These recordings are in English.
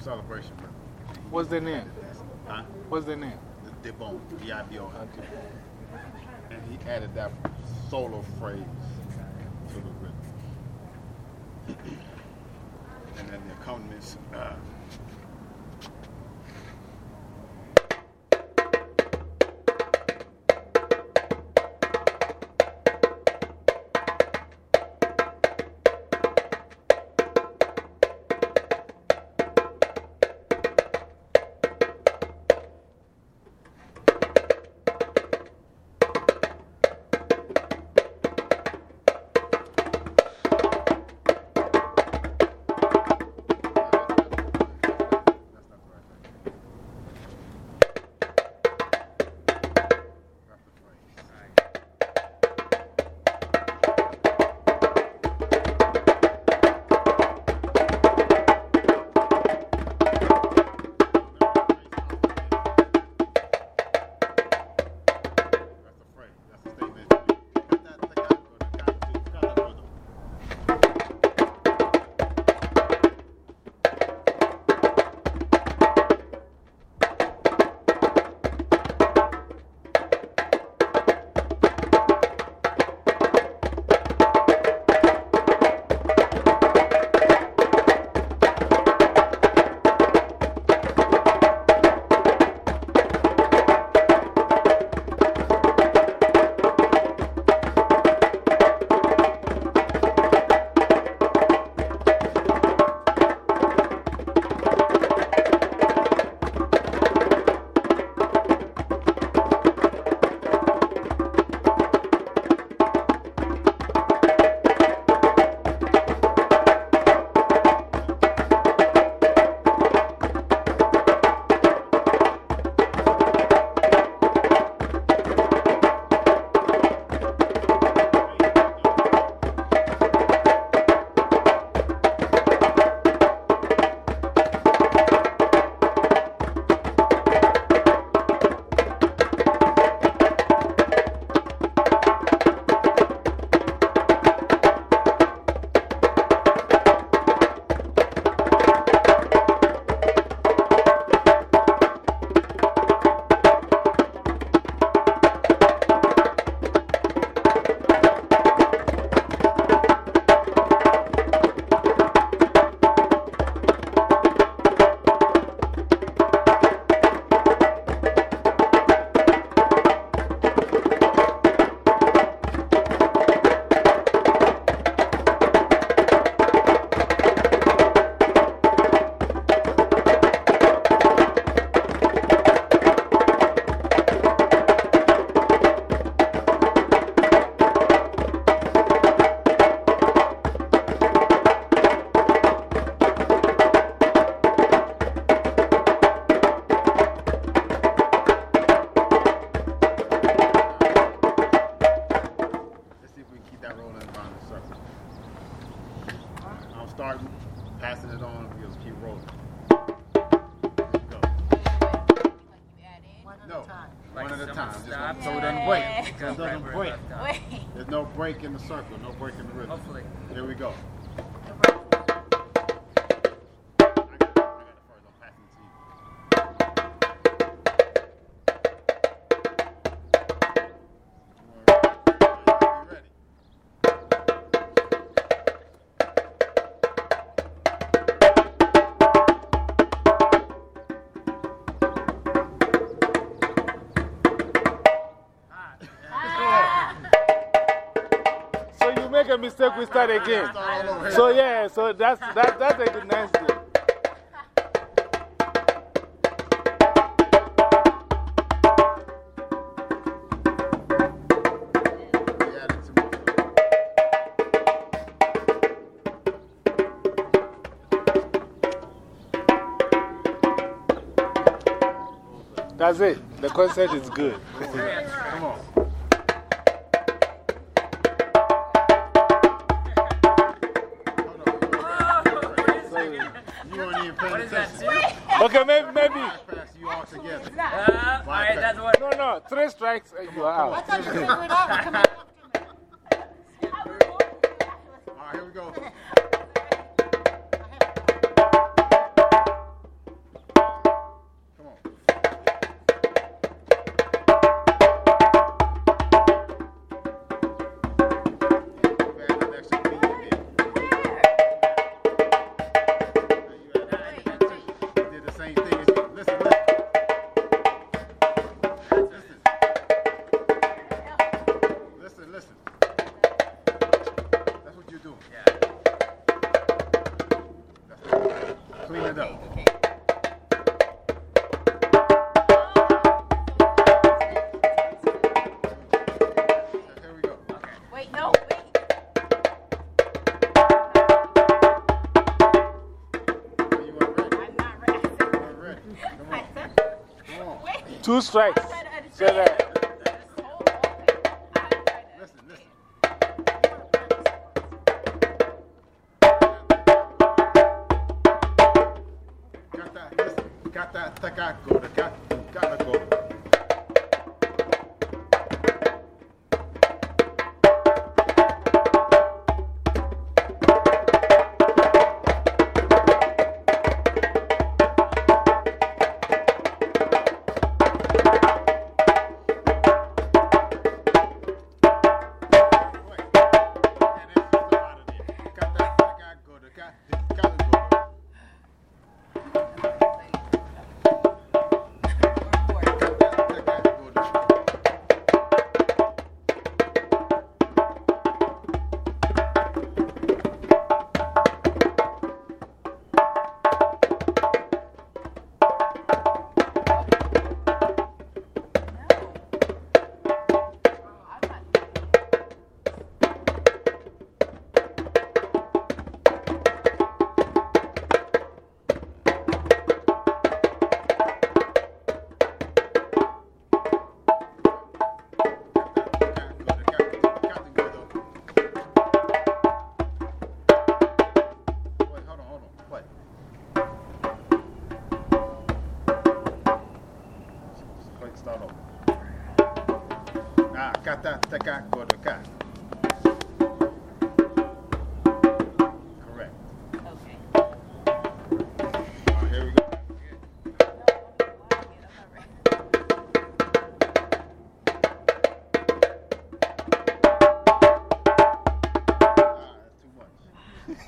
celebration, bro. What's their name? Huh? What's their name? The, the Bone, Okay. And he added that solo phrase to the rhythm. and then the accompanists. Uh, break. There's no break in the circle, no break in the rhythm. Hopefully. Here we go. A mistake, we start again. So, yeah, so that's, that, that's a nice thing. That's it. The concert is good. Come on. Okay, maybe. maybe. You all together. Uh, all right, that's what. No, no, three strikes and you are out. Two strikes. That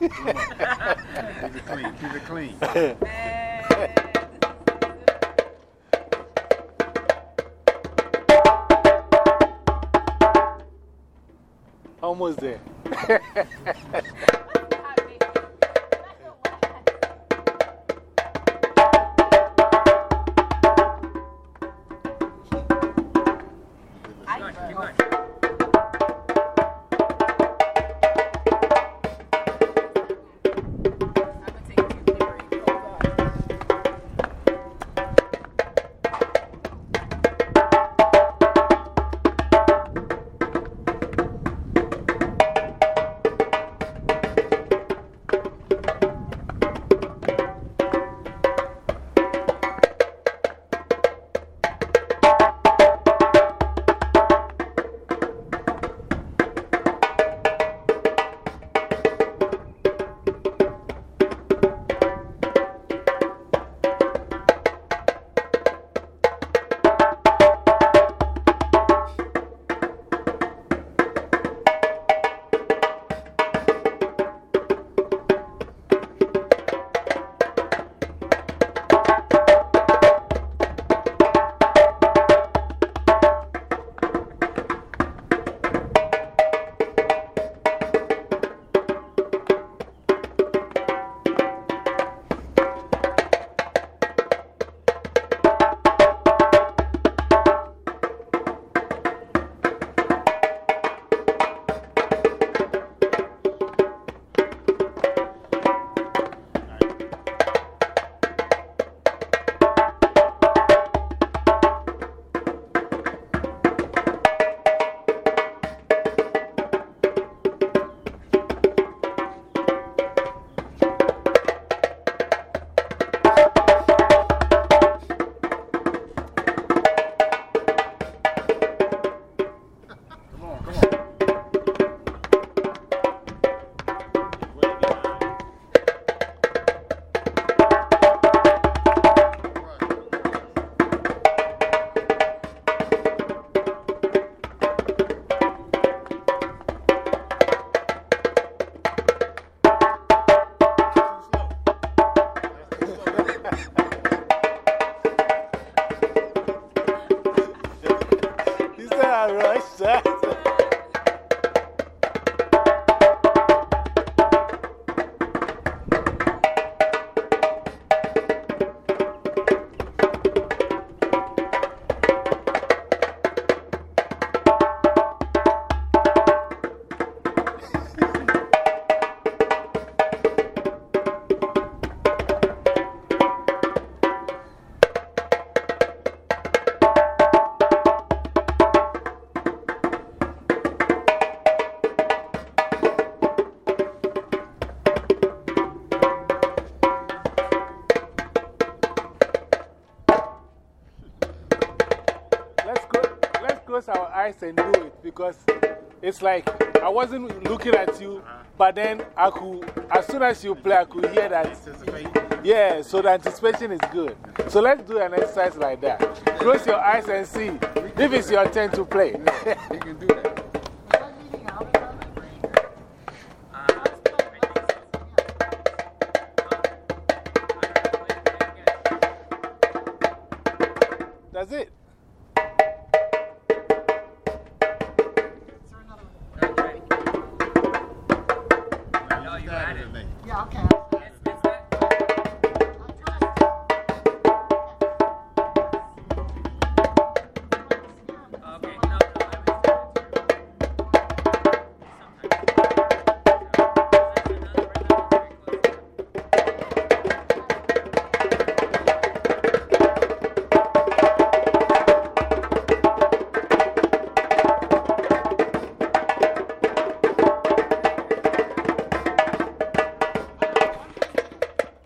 Keep it clean. Keep it clean. Almost there. right. Because it's like I wasn't looking at you, Uh-huh. but then I could, as soon as you play, I could hear that. Yeah, so the anticipation is good. So let's do an exercise like that. Close your eyes and see if it's your turn to play. We can do that.